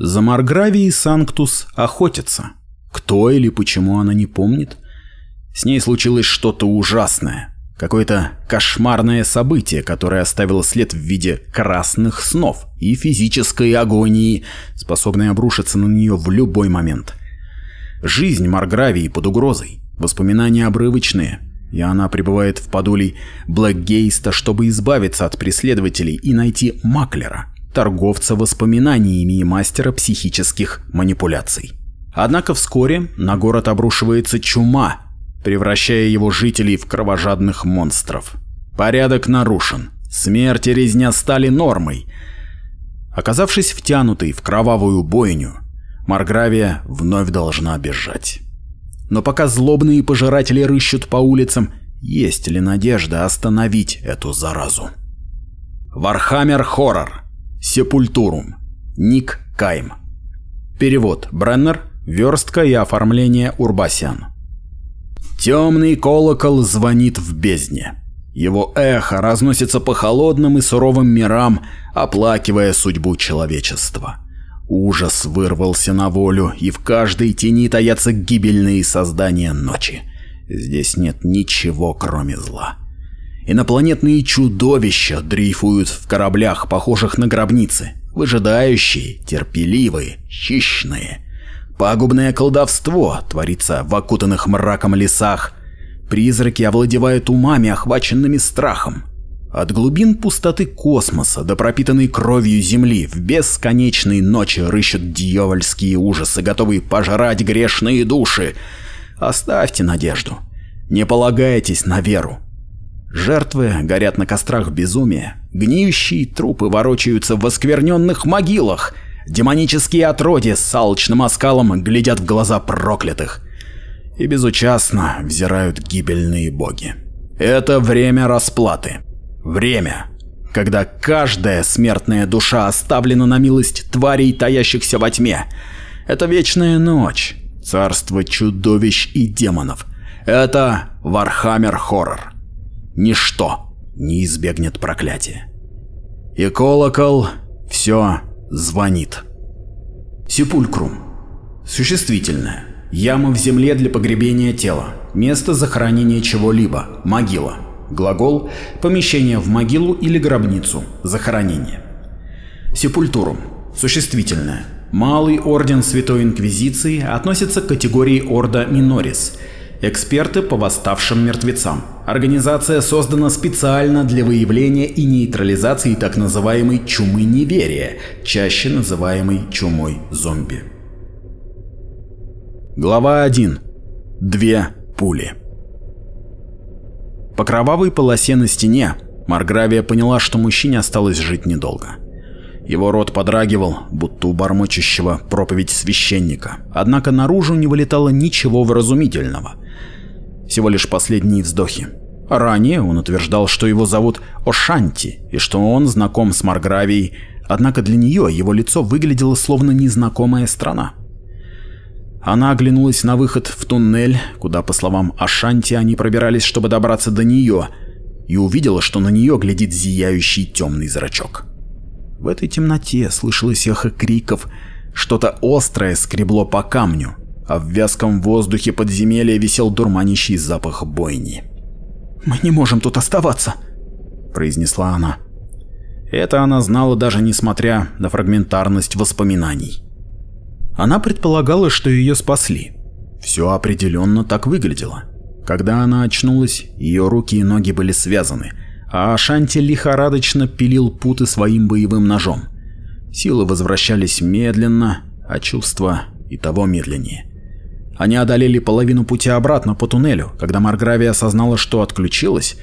За Маргравией Санктус охотится. Кто или почему она не помнит? С ней случилось что-то ужасное. Какое-то кошмарное событие, которое оставило след в виде красных снов и физической агонии, способной обрушиться на нее в любой момент. Жизнь Маргравии под угрозой, воспоминания обрывочные, и она пребывает в подулей Блэкгейста, чтобы избавиться от преследователей и найти Маклера – торговца воспоминаниями и мастера психических манипуляций. Однако вскоре на город обрушивается чума, превращая его жителей в кровожадных монстров. Порядок нарушен, смерть и резня стали нормой. Оказавшись втянутой в кровавую бойню, Маргравия вновь должна бежать. Но пока злобные пожиратели рыщут по улицам, есть ли надежда остановить эту заразу? Warhammer Horror Сепультурум. Ник Кайм. Перевод Бреннер. Верстка и оформление Урбасян. Темный колокол звонит в бездне. Его эхо разносится по холодным и суровым мирам, оплакивая судьбу человечества. Ужас вырвался на волю, и в каждой тени таятся гибельные создания ночи. Здесь нет ничего, кроме зла. Инопланетные чудовища дрейфуют в кораблях, похожих на гробницы. Выжидающие, терпеливые, хищные. Пагубное колдовство творится в окутанных мраком лесах. Призраки овладевают умами, охваченными страхом. От глубин пустоты космоса до пропитанной кровью земли в бесконечной ночи рыщут дьявольские ужасы, готовые пожрать грешные души. Оставьте надежду. Не полагайтесь на веру. Жертвы горят на кострах безумия, гниющие трупы ворочаются в оскверненных могилах, демонические отроди с алчным оскалом глядят в глаза проклятых и безучастно взирают гибельные боги. Это время расплаты. Время, когда каждая смертная душа оставлена на милость тварей, таящихся во тьме. Это вечная ночь, царство чудовищ и демонов. Это Warhammer Horror ничто не избегнет проклятия. И колокол все звонит. Сепулькрум. Существительное. Яма в земле для погребения тела. Место захоронения чего-либо. Могила. Глагол – помещение в могилу или гробницу. Захоронение. Сепультурум. Существительное. Малый орден Святой Инквизиции относится к категории орда минорис – Эксперты по восставшим мертвецам. Организация создана специально для выявления и нейтрализации так называемой чумы неверия, чаще называемой чумой зомби. Глава 1. Две пули. По кровавой полосе на стене Маргравия поняла, что мужчине осталось жить недолго. Его рот подрагивал, будто у бормочущего проповедь священника. Однако наружу не вылетало ничего вразумительного – всего лишь последние вздохи. Ранее он утверждал, что его зовут Ошанти и что он знаком с Маргравией, однако для нее его лицо выглядело словно незнакомая страна. Она оглянулась на выход в туннель, куда, по словам Ашанти, они пробирались, чтобы добраться до нее, и увидела, что на нее глядит зияющий темный зрачок. В этой темноте слышалось эхо криков, что-то острое скребло по камню, а в вязком воздухе подземелья висел дурманящий запах бойни. «Мы не можем тут оставаться», — произнесла она. Это она знала даже несмотря на фрагментарность воспоминаний. Она предполагала, что ее спасли. Все определенно так выглядело. Когда она очнулась, ее руки и ноги были связаны, а Ашанти лихорадочно пилил путы своим боевым ножом. Силы возвращались медленно, а чувства и того медленнее. Они одолели половину пути обратно по туннелю, когда Маргравия осознала, что отключилась,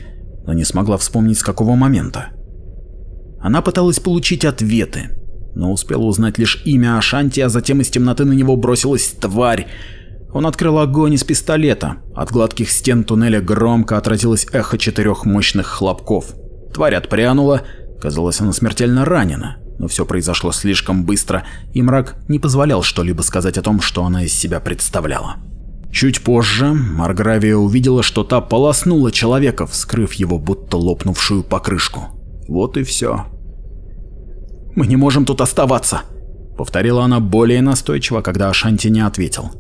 но не смогла вспомнить с какого момента. Она пыталась получить ответы, но успела узнать лишь имя Ашанти, а затем из темноты на него бросилась тварь. Он открыл огонь из пистолета. От гладких стен туннеля громко отразилось эхо четырех мощных хлопков. Тварь отпрянула, казалось, она смертельно ранена но все произошло слишком быстро, и мрак не позволял что-либо сказать о том, что она из себя представляла. Чуть позже Маргравия увидела, что та полоснула человека, вскрыв его будто лопнувшую покрышку. Вот и все. «Мы не можем тут оставаться!» — повторила она более настойчиво, когда Ашанти не ответил.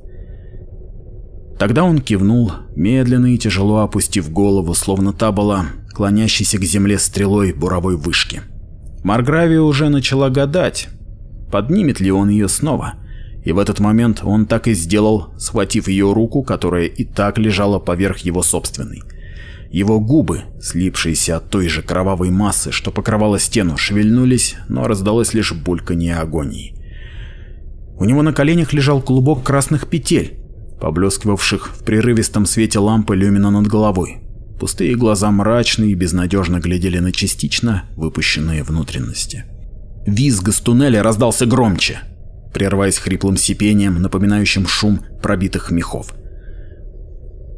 Тогда он кивнул, медленно и тяжело опустив голову, словно та была клонящейся к земле стрелой буровой вышки. Маргравия уже начала гадать, поднимет ли он ее снова. И в этот момент он так и сделал, схватив ее руку, которая и так лежала поверх его собственной. Его губы, слипшиеся от той же кровавой массы, что покрывала стену, шевельнулись, но раздалось лишь бульканье агонии. У него на коленях лежал клубок красных петель, поблескивавших в прерывистом свете лампы люмина над головой. Пустые глаза мрачные и безнадежно глядели на частично выпущенные внутренности. Визг из туннеля раздался громче, прерываясь хриплым сипением, напоминающим шум пробитых мехов.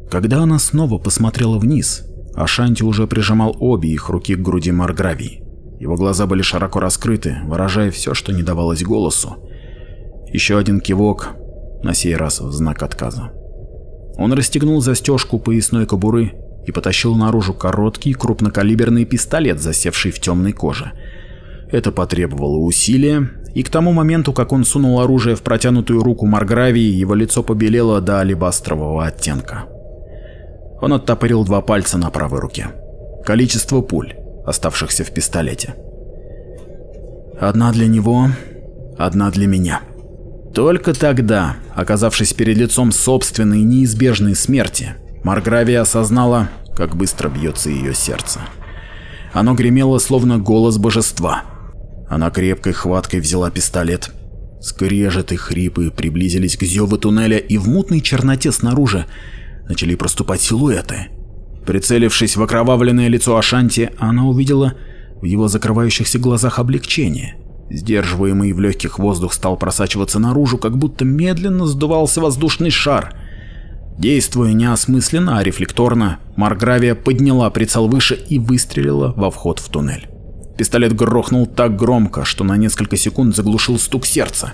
Когда она снова посмотрела вниз, Ашанти уже прижимал обе их руки к груди Маргравии. Его глаза были широко раскрыты, выражая все, что не давалось голосу. Еще один кивок, на сей раз в знак отказа. Он расстегнул застежку поясной кобуры и потащил наружу короткий крупнокалиберный пистолет, засевший в темной коже. Это потребовало усилия, и к тому моменту, как он сунул оружие в протянутую руку Маргравии, его лицо побелело до алебастрового оттенка. Он оттопырил два пальца на правой руке. Количество пуль, оставшихся в пистолете. Одна для него, одна для меня. Только тогда, оказавшись перед лицом собственной неизбежной смерти, Маргравия осознала, как быстро бьется ее сердце. Оно гремело, словно голос божества. Она крепкой хваткой взяла пистолет. Скрежет и хрипы приблизились к зеву туннеля, и в мутной черноте снаружи начали проступать силуэты. Прицелившись в окровавленное лицо Ашанти, она увидела в его закрывающихся глазах облегчение. Сдерживаемый в легких воздух стал просачиваться наружу, как будто медленно сдувался воздушный шар – Действуя неосмысленно, а рефлекторно, Маргравия подняла прицел выше и выстрелила во вход в туннель. Пистолет грохнул так громко, что на несколько секунд заглушил стук сердца.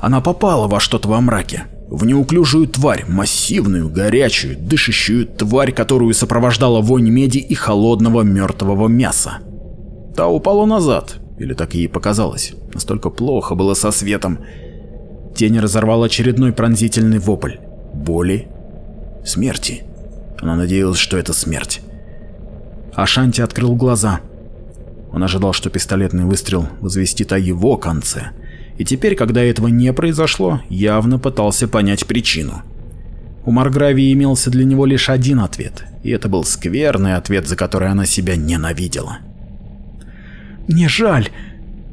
Она попала во что-то во мраке. В неуклюжую тварь, массивную, горячую, дышащую тварь, которую сопровождала вонь меди и холодного мертвого мяса. Та упала назад, или так ей показалось. Настолько плохо было со светом. Тень разорвал очередной пронзительный вопль боли, смерти. Она надеялась, что это смерть. Ашанти открыл глаза. Он ожидал, что пистолетный выстрел возвестит о его конце. И теперь, когда этого не произошло, явно пытался понять причину. У Маргравии имелся для него лишь один ответ, и это был скверный ответ, за который она себя ненавидела. «Мне жаль,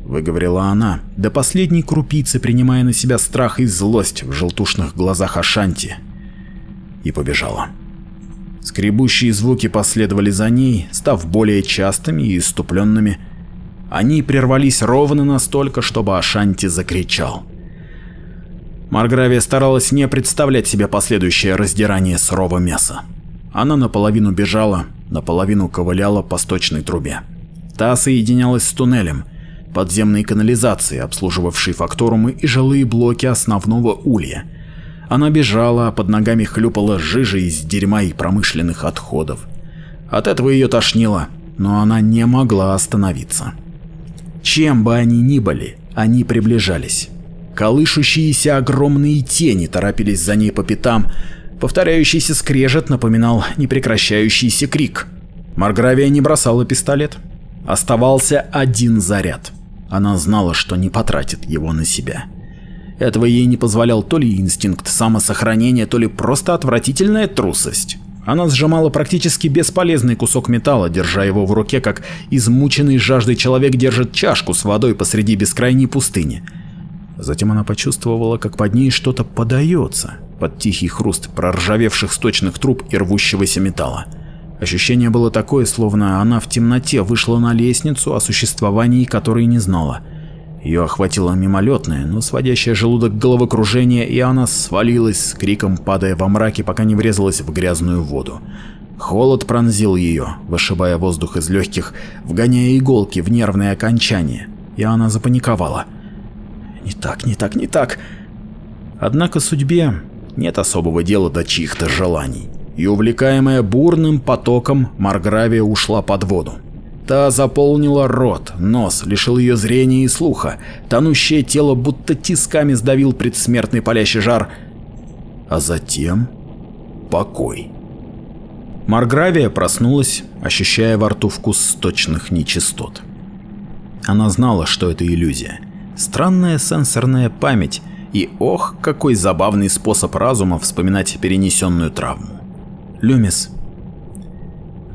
выговорила она, до последней крупицы принимая на себя страх и злость в желтушных глазах Ашанти, и побежала. Скребущие звуки последовали за ней, став более частыми и иступленными. Они прервались ровно настолько, чтобы Ашанти закричал. Маргравия старалась не представлять себе последующее раздирание сырого мяса. Она наполовину бежала, наполовину ковыляла по сточной трубе. Та соединялась с туннелем, подземной канализации, обслуживавшей факторумы и жилые блоки основного улья. Она бежала, а под ногами хлюпала жижа из дерьма и промышленных отходов. От этого ее тошнило, но она не могла остановиться. Чем бы они ни были, они приближались. Колышущиеся огромные тени торопились за ней по пятам, повторяющийся скрежет напоминал непрекращающийся крик. Маргравия не бросала пистолет. Оставался один заряд. Она знала, что не потратит его на себя. Этого ей не позволял то ли инстинкт самосохранения, то ли просто отвратительная трусость. Она сжимала практически бесполезный кусок металла, держа его в руке, как измученный жаждой человек держит чашку с водой посреди бескрайней пустыни. Затем она почувствовала, как под ней что-то подается, под тихий хруст проржавевших сточных труб и рвущегося металла. Ощущение было такое, словно она в темноте вышла на лестницу, о существовании которой не знала. Ее охватило мимолетное, но сводящее желудок головокружение, и она свалилась с криком, падая во мраке, пока не врезалась в грязную воду. Холод пронзил ее, вышибая воздух из легких, вгоняя иголки в нервные окончания, и она запаниковала. «Не так, не так, не так!» Однако судьбе нет особого дела до чьих-то желаний и, увлекаемая бурным потоком, Маргравия ушла под воду. Та заполнила рот, нос, лишил ее зрения и слуха. Тонущее тело будто тисками сдавил предсмертный палящий жар. А затем покой. Маргравия проснулась, ощущая во рту вкус сточных нечистот. Она знала, что это иллюзия. Странная сенсорная память и ох, какой забавный способ разума вспоминать перенесенную травму. Люмис!»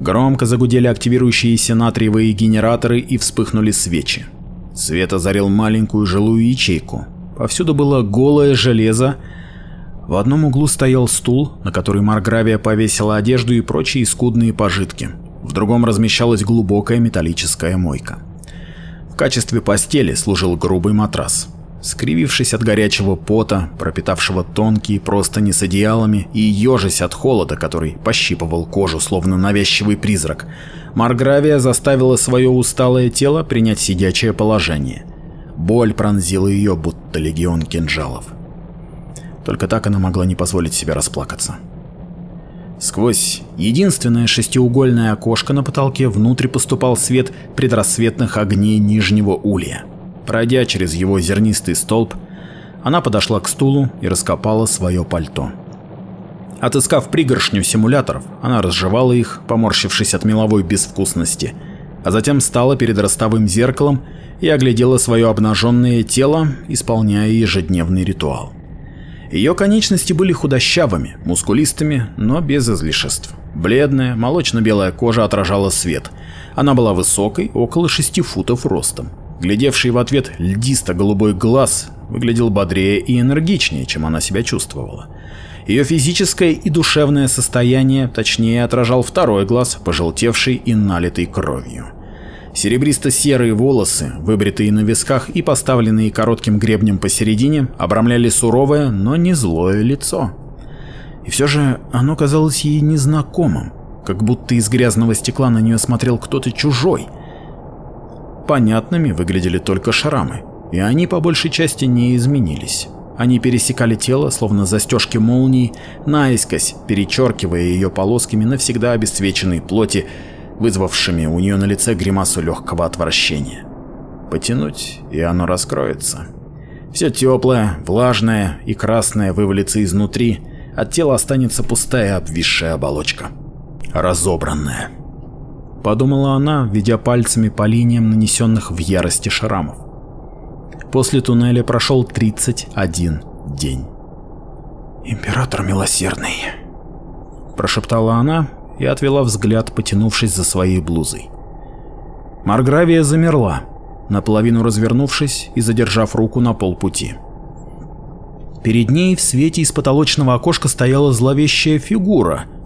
Громко загудели активирующиеся натриевые генераторы и вспыхнули свечи. Свет озарил маленькую жилую ячейку. Повсюду было голое железо. В одном углу стоял стул, на который Маргравия повесила одежду и прочие скудные пожитки. В другом размещалась глубокая металлическая мойка. В качестве постели служил грубый матрас. Скривившись от горячего пота, пропитавшего тонкие простыни с одеялами и ежась от холода, который пощипывал кожу, словно навязчивый призрак, Маргравия заставила свое усталое тело принять сидячее положение. Боль пронзила ее, будто легион кинжалов. Только так она могла не позволить себе расплакаться. Сквозь единственное шестиугольное окошко на потолке внутрь поступал свет предрассветных огней Нижнего Улья. Пройдя через его зернистый столб, она подошла к стулу и раскопала свое пальто. Отыскав пригоршню симуляторов, она разжевала их, поморщившись от меловой безвкусности, а затем стала перед ростовым зеркалом и оглядела свое обнаженное тело, исполняя ежедневный ритуал. Ее конечности были худощавыми, мускулистыми, но без излишеств. Бледная, молочно-белая кожа отражала свет. Она была высокой, около 6 футов ростом глядевший в ответ льдисто-голубой глаз, выглядел бодрее и энергичнее, чем она себя чувствовала. Ее физическое и душевное состояние точнее отражал второй глаз, пожелтевший и налитый кровью. Серебристо-серые волосы, выбритые на висках и поставленные коротким гребнем посередине, обрамляли суровое, но не злое лицо. И все же оно казалось ей незнакомым, как будто из грязного стекла на нее смотрел кто-то чужой — Понятными выглядели только шрамы, и они по большей части не изменились. Они пересекали тело, словно застежки молний, наискось, перечеркивая ее полосками навсегда обесцвеченной плоти, вызвавшими у нее на лице гримасу легкого отвращения. Потянуть, и оно раскроется. Все теплое, влажное и красное вывалится изнутри, от тела останется пустая обвисшая оболочка. Разобранная. — подумала она, ведя пальцами по линиям нанесенных в ярости шрамов. После туннеля прошел 31 день. «Император милосердный», — прошептала она и отвела взгляд, потянувшись за своей блузой. Маргравия замерла, наполовину развернувшись и задержав руку на полпути. Перед ней в свете из потолочного окошка стояла зловещая фигура —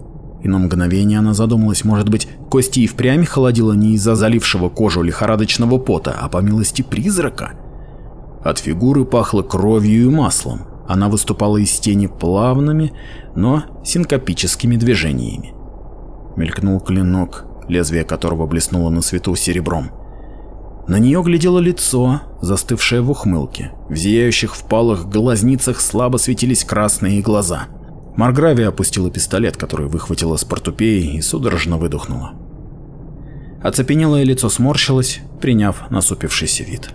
и на мгновение она задумалась, может быть, кости и впрямь холодило не из-за залившего кожу лихорадочного пота, а по милости призрака. От фигуры пахло кровью и маслом. Она выступала из тени плавными, но синкопическими движениями. Мелькнул клинок, лезвие которого блеснуло на свету серебром. На нее глядело лицо, застывшее в ухмылке. В зияющих впалых глазницах слабо светились красные глаза. Марграви опустила пистолет, который выхватила с портупеи и судорожно выдохнула. Оцепенелое лицо сморщилось, приняв насупившийся вид.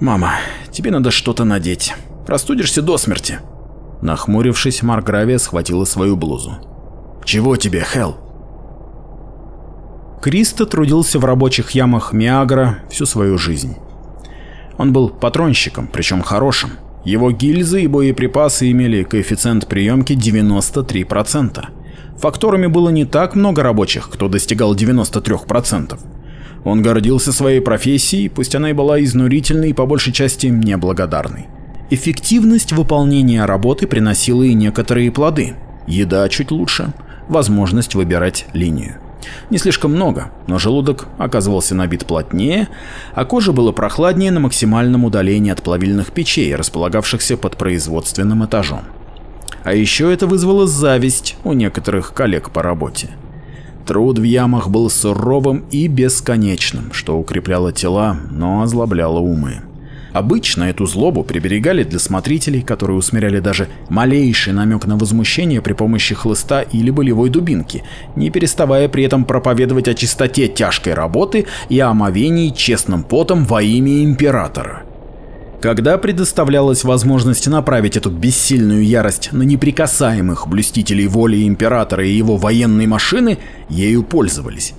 «Мама, тебе надо что-то надеть. Простудишься до смерти». Нахмурившись, Маргравия схватила свою блузу. «Чего тебе, Хелл?» Кристо трудился в рабочих ямах Миагра всю свою жизнь. Он был патронщиком, причем хорошим. Его гильзы и боеприпасы имели коэффициент приемки 93%. Факторами было не так много рабочих, кто достигал 93%. Он гордился своей профессией, пусть она и была изнурительной и по большей части неблагодарной. Эффективность выполнения работы приносила и некоторые плоды. Еда чуть лучше, возможность выбирать линию. Не слишком много, но желудок оказывался набит плотнее, а кожа была прохладнее на максимальном удалении от плавильных печей, располагавшихся под производственным этажом. А еще это вызвало зависть у некоторых коллег по работе. Труд в ямах был суровым и бесконечным, что укрепляло тела, но озлобляло умы. Обычно эту злобу приберегали для смотрителей, которые усмиряли даже малейший намек на возмущение при помощи хлыста или болевой дубинки, не переставая при этом проповедовать о чистоте тяжкой работы и о омовении честным потом во имя императора. Когда предоставлялась возможность направить эту бессильную ярость на неприкасаемых блюстителей воли императора и его военной машины, ею пользовались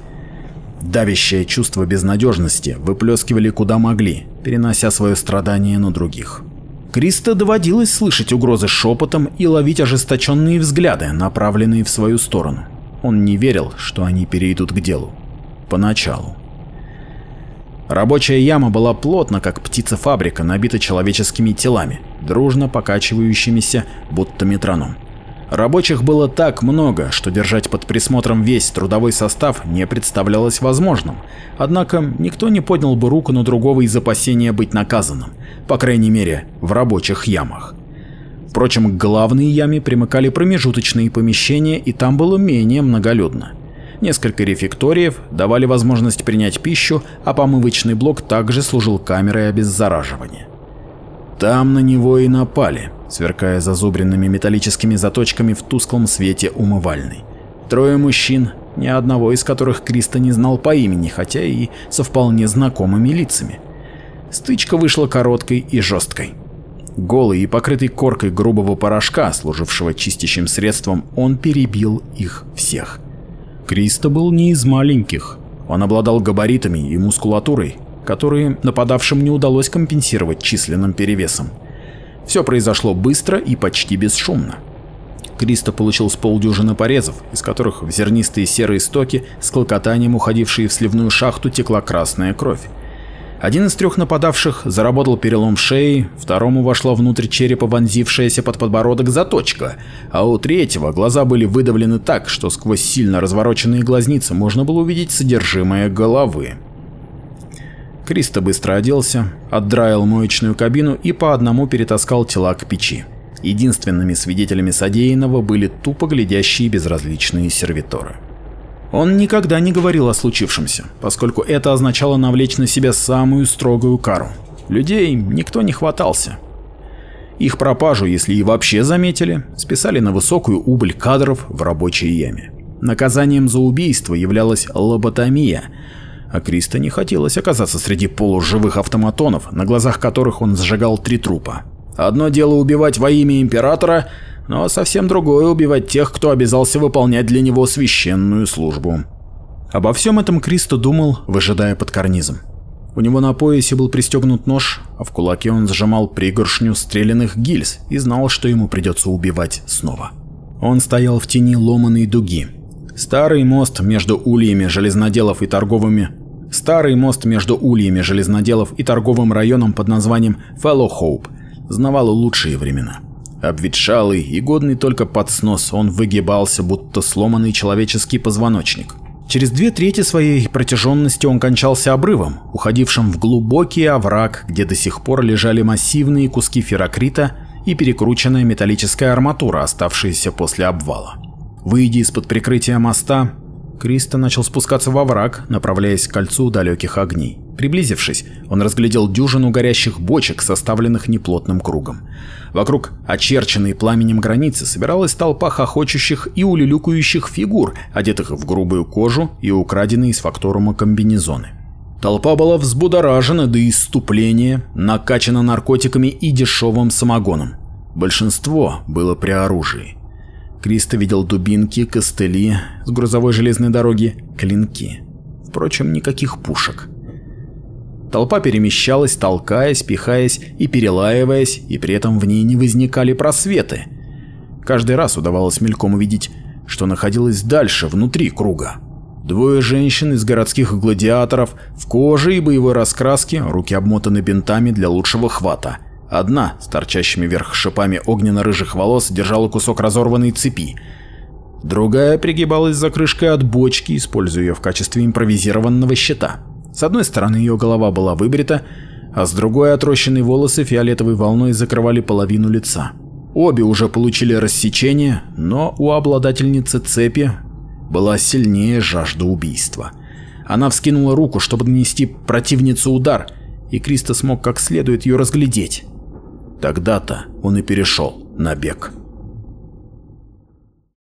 давящее чувство безнадежности выплескивали куда могли, перенося свое страдание на других. Криста доводилось слышать угрозы шепотом и ловить ожесточенные взгляды, направленные в свою сторону. Он не верил, что они перейдут к делу. Поначалу. Рабочая яма была плотно, как птица-фабрика, набита человеческими телами, дружно покачивающимися, будто метроном. Рабочих было так много, что держать под присмотром весь трудовой состав не представлялось возможным. Однако никто не поднял бы руку на другого из опасения быть наказанным, по крайней мере, в рабочих ямах. Впрочем, к главной яме примыкали промежуточные помещения, и там было менее многолюдно. Несколько рефекториев давали возможность принять пищу, а помывочный блок также служил камерой обеззараживания. Там на него и напали, сверкая зазубренными металлическими заточками в тусклом свете умывальной. Трое мужчин, ни одного из которых Криста не знал по имени, хотя и со вполне знакомыми лицами. Стычка вышла короткой и жесткой. Голый и покрытый коркой грубого порошка, служившего чистящим средством, он перебил их всех. Криста был не из маленьких. Он обладал габаритами и мускулатурой, которые нападавшим не удалось компенсировать численным перевесом. Все произошло быстро и почти бесшумно. Кристо получил с полдюжины порезов, из которых в зернистые серые стоки с клокотанием, уходившие в сливную шахту, текла красная кровь. Один из трех нападавших заработал перелом шеи, второму вошла внутрь черепа вонзившаяся под подбородок заточка, а у третьего глаза были выдавлены так, что сквозь сильно развороченные глазницы можно было увидеть содержимое головы. Криста быстро оделся, отдраил моечную кабину и по одному перетаскал тела к печи. Единственными свидетелями содеянного были тупо глядящие безразличные сервиторы. Он никогда не говорил о случившемся, поскольку это означало навлечь на себя самую строгую кару. Людей никто не хватался. Их пропажу, если и вообще заметили, списали на высокую убыль кадров в рабочей яме. Наказанием за убийство являлась лоботомия – а Криста не хотелось оказаться среди полуживых автоматонов, на глазах которых он сжигал три трупа. Одно дело убивать во имя Императора, но совсем другое убивать тех, кто обязался выполнять для него священную службу. Обо всем этом Кристо думал, выжидая под карнизом. У него на поясе был пристегнут нож, а в кулаке он сжимал пригоршню стрелянных гильз и знал, что ему придется убивать снова. Он стоял в тени ломаной дуги. Старый мост между ульями железноделов и торговыми Старый мост между ульями железноделов и торговым районом под названием Fellow Hope знавал лучшие времена. Обветшалый и годный только под снос, он выгибался, будто сломанный человеческий позвоночник. Через две трети своей протяженности он кончался обрывом, уходившим в глубокий овраг, где до сих пор лежали массивные куски ферокрита и перекрученная металлическая арматура, оставшаяся после обвала. Выйдя из-под прикрытия моста, Криста начал спускаться во враг, направляясь к кольцу далеких огней. Приблизившись, он разглядел дюжину горящих бочек, составленных неплотным кругом. Вокруг очерченной пламенем границы собиралась толпа хохочущих и улюлюкающих фигур, одетых в грубую кожу и украденные из факторума комбинезоны. Толпа была взбудоражена до иступления, накачана наркотиками и дешевым самогоном. Большинство было при оружии. Кристо видел дубинки, костыли, с грузовой железной дороги клинки. Впрочем, никаких пушек. Толпа перемещалась, толкаясь, пихаясь и перелаиваясь, и при этом в ней не возникали просветы. Каждый раз удавалось мельком увидеть, что находилось дальше, внутри круга. Двое женщин из городских гладиаторов в коже и боевой раскраске, руки обмотаны бинтами для лучшего хвата – Одна, с торчащими вверх шипами огненно-рыжих волос, держала кусок разорванной цепи. Другая пригибалась за крышкой от бочки, используя ее в качестве импровизированного щита. С одной стороны ее голова была выбрита, а с другой отрощенные волосы фиолетовой волной закрывали половину лица. Обе уже получили рассечение, но у обладательницы цепи была сильнее жажда убийства. Она вскинула руку, чтобы нанести противнице удар, и Кристо смог как следует ее разглядеть. Тогда-то он и перешел на бег.